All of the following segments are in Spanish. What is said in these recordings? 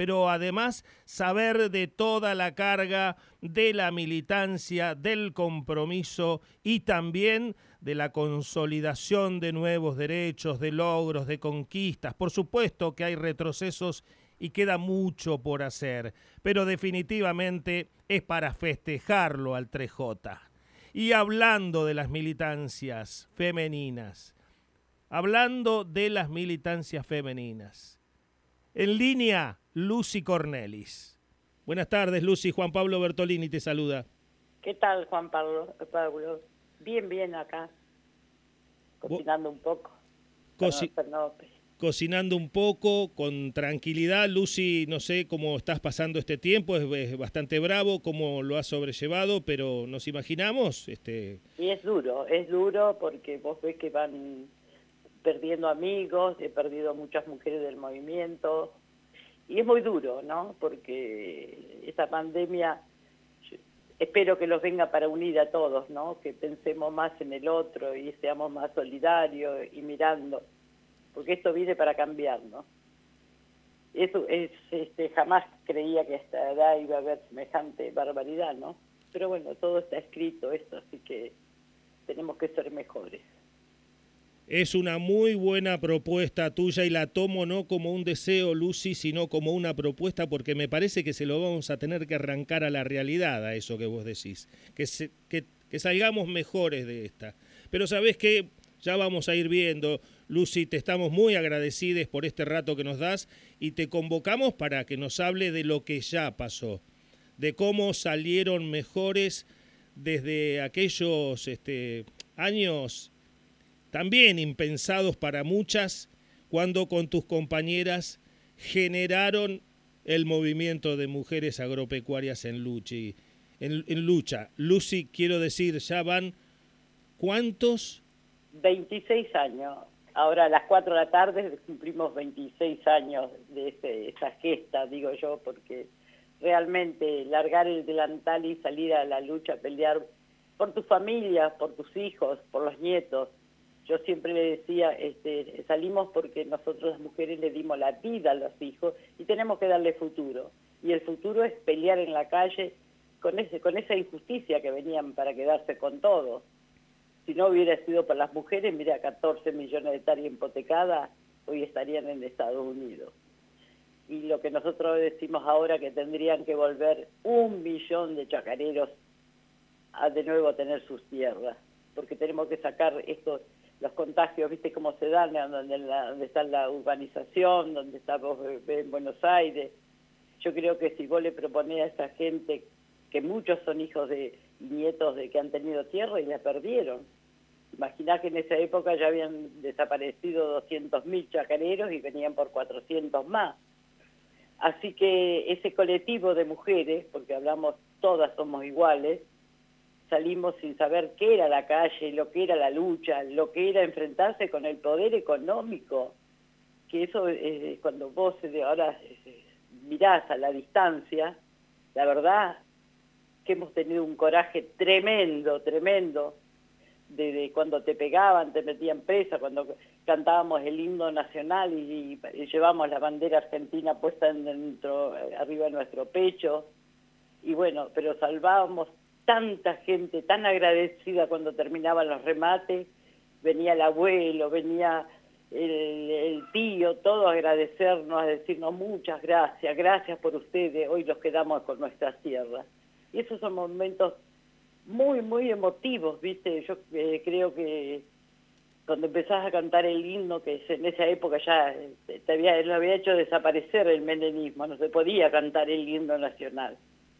pero además saber de toda la carga de la militancia, del compromiso y también de la consolidación de nuevos derechos, de logros, de conquistas. Por supuesto que hay retrocesos y queda mucho por hacer, pero definitivamente es para festejarlo al 3J. Y hablando de las militancias femeninas, hablando de las militancias femeninas, en línea Lucy Cornelis. Buenas tardes, Lucy. Juan Pablo Bertolini te saluda. ¿Qué tal, Juan Pablo? Pablo? Bien, bien acá. Cocinando un poco. cocinando un poco, con tranquilidad. Lucy, no sé cómo estás pasando este tiempo, es, bastante bravo, cómo lo has sobrellevado, pero nos imaginamos. Este... Y es duro, es duro porque vos ves que van perdiendo amigos, he perdido muchas mujeres del movimiento, y es muy duro, ¿no? Porque esta pandemia espero que los venga para unir a todos, ¿no? Que pensemos más en el otro y seamos más solidarios y mirando, porque esto viene para cambiar, ¿no? Eso es, este, jamás creía que a esta edad iba a haber semejante barbaridad, ¿no? Pero bueno, todo está escrito esto, así que tenemos que ser mejores. Es una muy buena propuesta tuya y la tomo no como un deseo, Lucy, sino como una propuesta porque me parece que se lo vamos a tener que arrancar a la realidad, a eso que vos decís, que, salgamos mejores de esta. Pero sabés que ya vamos a ir viendo, Lucy, te estamos muy agradecidos por este rato que nos das y te convocamos para que nos hable de lo que ya pasó, de cómo salieron mejores desde aquellos este, años también impensados para muchas, cuando con tus compañeras generaron el movimiento de mujeres agropecuarias en lucha. En, lucha. Lucy, quiero decir, ya van cuántos? 26 años. Ahora a las 4 de la tarde cumplimos 26 años de esa gesta, digo yo, porque realmente largar el delantal y salir a la lucha, pelear por tu familia, por tus hijos, por los nietos, yo siempre le decía, este, salimos porque nosotros las mujeres le dimos la vida a los hijos y tenemos que darle futuro. Y el futuro es pelear en la calle con, ese, con esa injusticia que venían para quedarse con todo. Si no hubiera sido para las mujeres, mira, 14 millones de hectáreas hipotecadas, hoy estarían en Estados Unidos. Y lo que nosotros decimos ahora que tendrían que volver un millón de chacareros a de nuevo tener sus tierras, porque tenemos que sacar estos los contagios, viste cómo se dan, donde, está la urbanización, donde estamos en Buenos Aires. Yo creo que si vos le proponés a esa gente, que muchos son hijos de nietos de que han tenido tierra y la perdieron. Imaginá que en esa época ya habían desaparecido 200.000 chacareros y venían por 400 más. Así que ese colectivo de mujeres, porque hablamos todas somos iguales, salimos sin saber qué era la calle, lo que era la lucha, lo que era enfrentarse con el poder económico, que eso es cuando vos ahora mirás a la distancia, la verdad que hemos tenido un coraje tremendo, tremendo, de, cuando te pegaban, te metían presa, cuando cantábamos el himno nacional y, y llevamos la bandera argentina puesta dentro, arriba de nuestro pecho, y bueno, pero salvábamos tanta gente tan agradecida cuando terminaban los remates, venía el abuelo, venía el, tío, todo a agradecernos, a decirnos muchas gracias, gracias por ustedes, hoy nos quedamos con nuestras tierras. Y esos son momentos muy, muy emotivos, ¿viste? Yo eh, creo que cuando empezás a cantar el himno, que en esa época ya eh, te había, lo había hecho desaparecer el menemismo, no se podía cantar el himno nacional.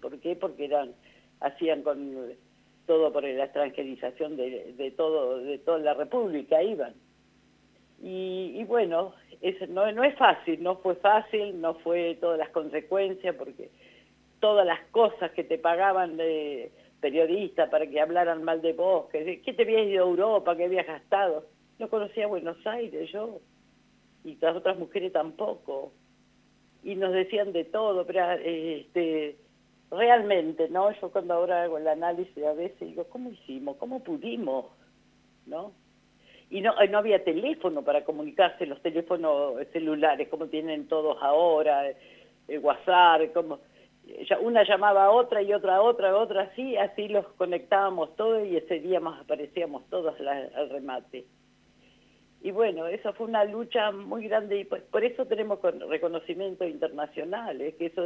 ¿Por qué? Porque eran hacían con todo por la extranjerización de, todo de toda la república iban. Y, bueno no, no es fácil no fue fácil no fue todas las consecuencias porque todas las cosas que te pagaban de periodista para que hablaran mal de vos que, te habías ido a Europa que habías gastado no conocía Buenos Aires yo y las otras mujeres tampoco. Y nos decían de todo pero este realmente, ¿no? Yo cuando ahora hago el análisis a veces digo, ¿cómo hicimos? ¿Cómo pudimos? ¿No? Y no, no había teléfono para comunicarse, los teléfonos celulares como tienen todos ahora. el WhatsApp, como una llamaba a otra y otra a otra, a otra así, así los conectábamos todos y ese día más aparecíamos todos al remate. Y bueno, esa fue una lucha muy grande y por, eso tenemos reconocimiento internacional, es que eso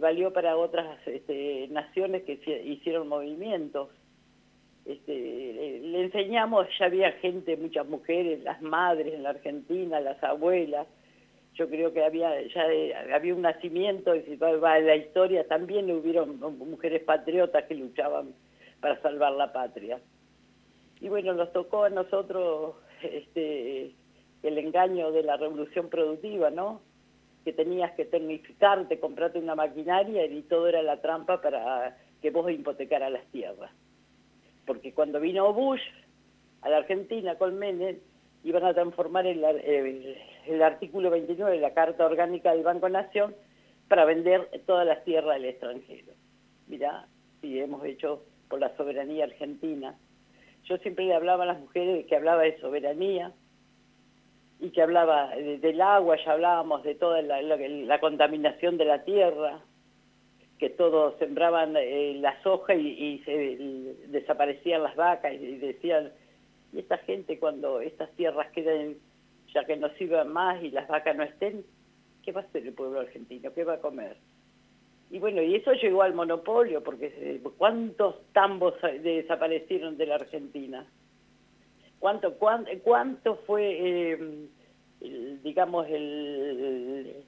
valió para otras este, naciones que hicieron movimientos. Este, le enseñamos, ya había gente, muchas mujeres, las madres en la Argentina, las abuelas, yo creo que había ya eh, había un nacimiento y si va la historia también hubieron mujeres patriotas que luchaban para salvar la patria. Y bueno nos tocó a nosotros este el engaño de la revolución productiva no que tenías que tecnificarte comprarte una maquinaria y todo era la trampa para que vos hipotecaras las tierras porque cuando vino Bush a la Argentina con Menem iban a transformar el, el, artículo 29 de la Carta Orgánica del Banco Nación para vender todas las tierras del extranjero. Mirá, si hemos hecho por la soberanía argentina. Yo siempre le hablaba a las mujeres que hablaba de soberanía y que hablaba del agua, ya hablábamos de toda la, contaminación de la tierra, que todos sembraban eh, la soja y, se, desaparecían las vacas y decían y esta gente cuando estas tierras queden, ya que no sirvan más y las vacas no estén, ¿qué va a hacer el pueblo argentino? ¿Qué va a comer? Y bueno, y eso llegó al monopolio, porque eh, ¿cuántos tambos desaparecieron de la Argentina? ¿Cuánto, cuánto, fue, eh, digamos, el,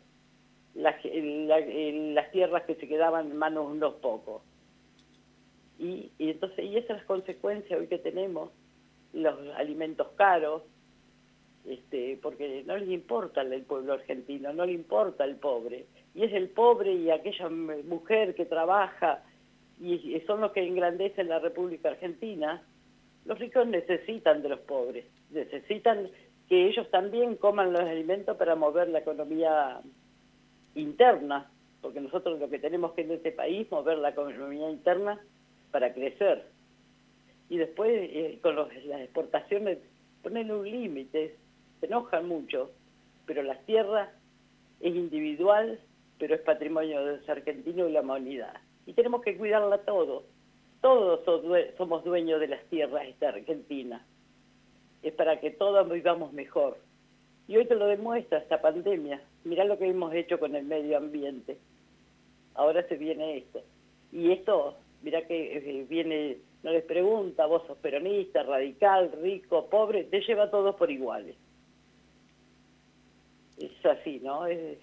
las tierras que se quedaban en manos unos pocos? Y, y entonces, y esas consecuencias hoy que tenemos los alimentos caros, este, porque no le importa el pueblo argentino, no le importa el pobre. Y es el pobre y aquella mujer que trabaja y son los que engrandecen la República Argentina. Los ricos necesitan de los pobres, necesitan que ellos también coman los alimentos para mover la economía interna, porque nosotros lo que tenemos que en este país mover la economía interna para crecer y después eh, con las exportaciones ponen un límite, se enojan mucho, pero la tierra es individual, pero es patrimonio de los argentinos y la humanidad. Y tenemos que cuidarla todo. Todos somos dueños de las tierras esta Argentina. Es para que todos vivamos mejor. Y hoy te lo demuestra esta pandemia. Mirá lo que hemos hecho con el medio ambiente. Ahora se viene esto. Y esto, mirá que eh, viene no les pregunta, vos sos peronista, radical, rico, pobre, te lleva a todos por iguales. Es así, ¿no? Es,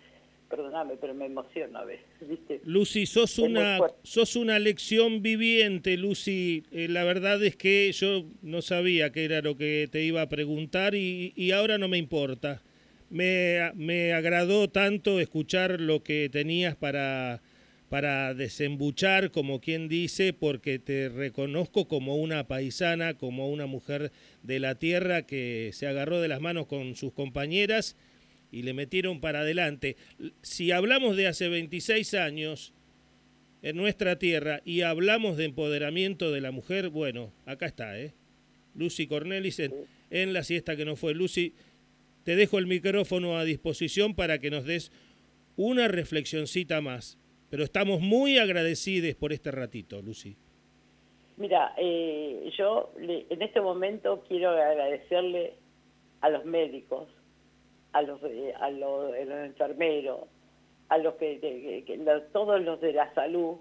perdóname, pero me emociona a veces, ¿viste? Lucy, sos una, sos una lección viviente, Lucy. Eh, la verdad es que yo no sabía qué era lo que te iba a preguntar y, y ahora no me importa. Me, me agradó tanto escuchar lo que tenías para para desembuchar, como quien dice, porque te reconozco como una paisana, como una mujer de la tierra que se agarró de las manos con sus compañeras y le metieron para adelante. Si hablamos de hace 26 años en nuestra tierra y hablamos de empoderamiento de la mujer, bueno, acá está, ¿eh? Lucy Cornelis en, la siesta que no fue. Lucy, te dejo el micrófono a disposición para que nos des una reflexioncita más pero estamos muy agradecidos por este ratito, Lucy. Mira, eh, yo en este momento quiero agradecerle a los médicos, a los, eh, a los, enfermeros, a los que, todos los de la salud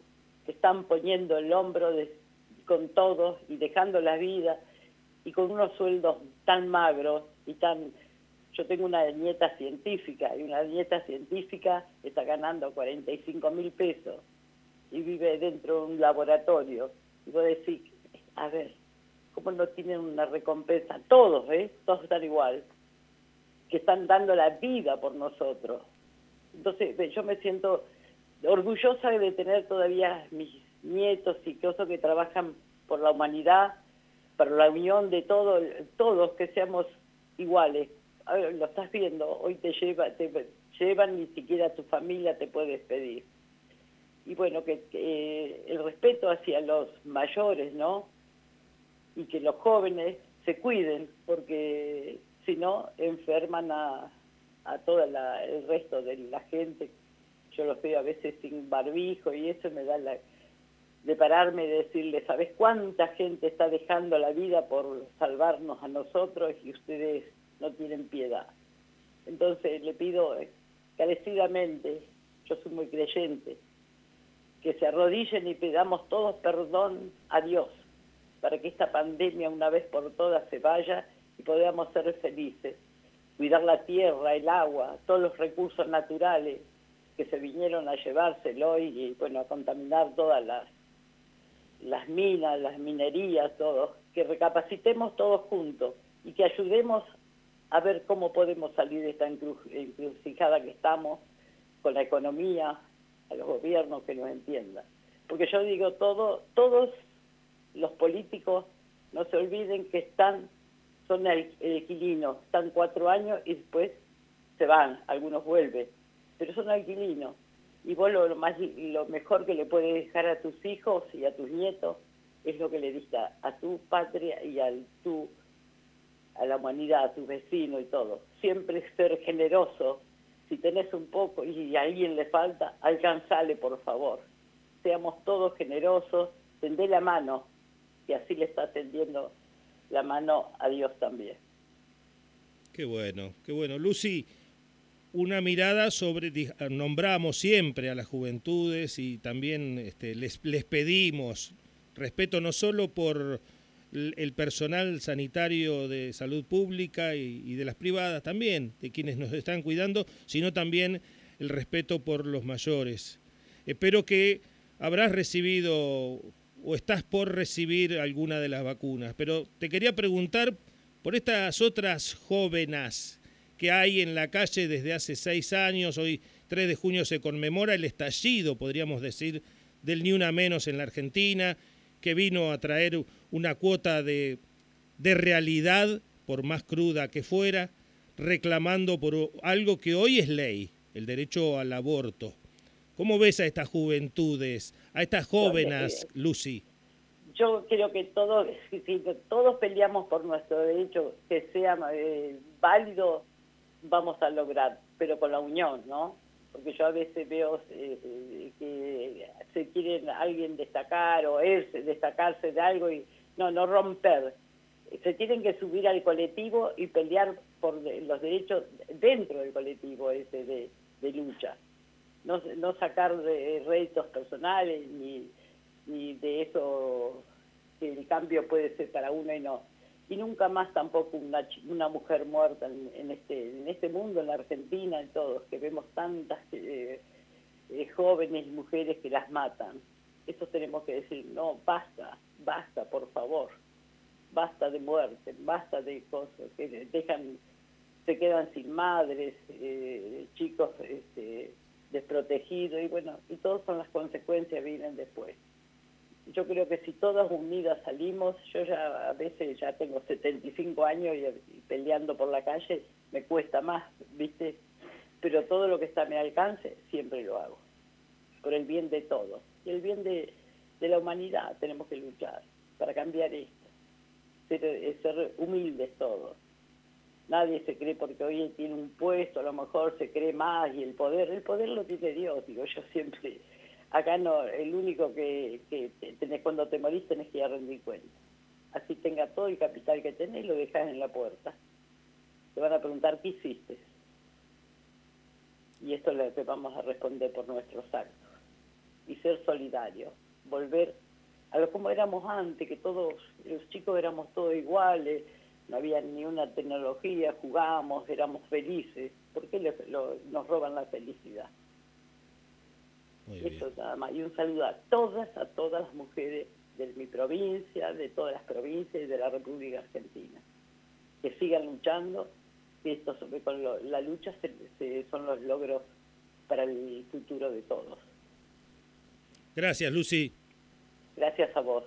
que están poniendo el hombro con todos y dejando la vida y con unos sueldos tan magros y tan yo tengo una nieta científica y una nieta científica está ganando 45 mil pesos y vive dentro de un laboratorio. Y vos decís, a ver, ¿cómo no tienen una recompensa? Todos, ¿eh? Todos están igual, que están dando la vida por nosotros. Entonces, yo me siento orgullosa de tener todavía mis nietos y cosas que trabajan por la humanidad, por la unión de todos, todos que seamos iguales, lo estás viendo, hoy te, lleva, te llevan, ni siquiera tu familia te puede despedir. Y bueno, que, el respeto hacia los mayores, ¿no? Y que los jóvenes se cuiden, porque si no, enferman a, a todo el resto de la gente yo los veo a veces sin barbijo y eso me da la de pararme y decirle, ¿sabes cuánta gente está dejando la vida por salvarnos a nosotros y ustedes no tienen piedad? Entonces le pido carecidamente, yo soy muy creyente, que se arrodillen y pidamos todos perdón a Dios para que esta pandemia una vez por todas se vaya y podamos ser felices. Cuidar la tierra, el agua, todos los recursos naturales que se vinieron a llevárselo y, y bueno, a contaminar todas las, las minas, las minerías, todo. Que recapacitemos todos juntos y que ayudemos a ver cómo podemos salir de esta encrucijada que estamos con la economía, a los gobiernos que nos entiendan. Porque yo digo, todo, todos los políticos no se olviden que están, son alquilinos, están cuatro años y después se van, algunos vuelven, pero son alquilinos. Y vos lo, más, lo mejor que le puedes dejar a tus hijos y a tus nietos es lo que le diste a, tu patria y al tu, a la humanidad, a tu vecino y todo. Siempre ser generoso. Si tenés un poco y a alguien le falta, alcanzale, por favor. Seamos todos generosos, tendé la mano, y así le está tendiendo la mano a Dios también. Qué bueno, qué bueno. Lucy, una mirada sobre, nombramos siempre a las juventudes y también este, les, les pedimos respeto no solo por el personal sanitario de salud pública y, de las privadas también, de quienes nos están cuidando, sino también el respeto por los mayores. Espero que habrás recibido o estás por recibir alguna de las vacunas. Pero te quería preguntar por estas otras jóvenes que hay en la calle desde hace seis años. Hoy, 3 de junio, se conmemora el estallido, podríamos decir, del Ni Una Menos en la Argentina, que vino a traer una cuota de, de realidad, por más cruda que fuera, reclamando por algo que hoy es ley, el derecho al aborto. ¿Cómo ves a estas juventudes, a estas jóvenes, Lucy? Yo creo que todos, todos peleamos por nuestro derecho que sea eh, válido, vamos a lograr, pero con la unión, ¿no? Porque yo a veces veo eh, que se quieren alguien destacar o él destacarse de algo y no, no romper. Se tienen que subir al colectivo y pelear por los derechos dentro del colectivo ese de, de lucha no, no sacar de réditos personales ni, ni de eso que el cambio puede ser para uno y no. Y nunca más tampoco una, una mujer muerta en, este, en este mundo, en la Argentina, en todos, que vemos tantas eh, eh, jóvenes mujeres que las matan. Eso tenemos que decir, no, basta, basta, por favor, basta de muerte, basta de cosas que dejan, se quedan sin madres, eh, chicos este, desprotegido y bueno, y todas son las consecuencias vienen después. Yo creo que si todas unidas salimos, yo ya a veces ya tengo 75 años y, peleando por la calle me cuesta más, ¿viste? Pero todo lo que está a mi alcance siempre lo hago, por el bien de todos. Y el bien de, de la humanidad tenemos que luchar para cambiar esto, ser, ser humildes todos nadie se cree porque hoy tiene un puesto, a lo mejor se cree más y el poder, el poder lo tiene Dios, digo yo siempre, acá no, el único que, que tenés, cuando te morís tenés que ir a rendir cuenta. Así tenga todo el capital que tenés, lo dejas en la puerta. Te van a preguntar qué hiciste. Y esto es lo que vamos a responder por nuestros actos. Y ser solidarios, volver a lo como éramos antes, que todos, los chicos éramos todos iguales, no había ni una tecnología, jugábamos, éramos felices. ¿Por qué nos roban la felicidad? Eso nada más. Y un saludo a todas, a todas las mujeres de mi provincia, de todas las provincias y de la República Argentina. Que sigan luchando, que esto con la lucha son los logros para el futuro de todos. Gracias, Lucy. Gracias a vos.